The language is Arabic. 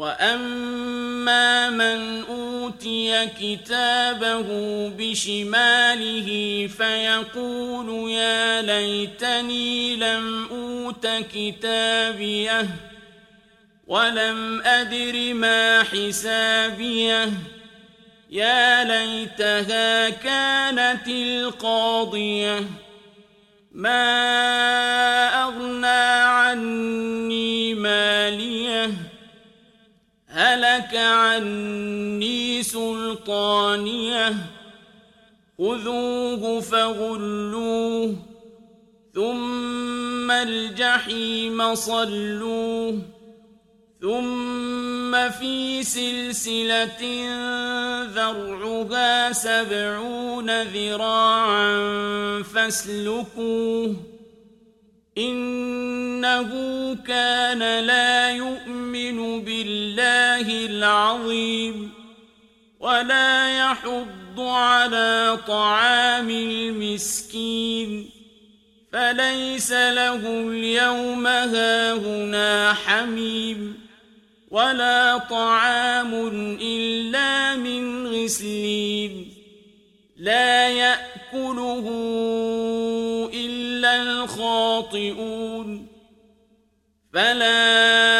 وأما من أوتي كتابه بشماله فيقول يا ليتني لم أوت كتابيه ولم أدر ما حسابيه يا ليتها كانت القاضيه ما عني سلطانية. خذوه فغلوه ثم الجحيم صلوه ثم في سلسلة ذرعها سبعون ذراعا فاسلكوه. إنه كان لا يؤمن بالله العظيم ولا يحض على طعام المسكين فليس له اليوم هاهنا حميم ولا طعام إلا من غسلين لا يأكله إلا الخاطئون فلا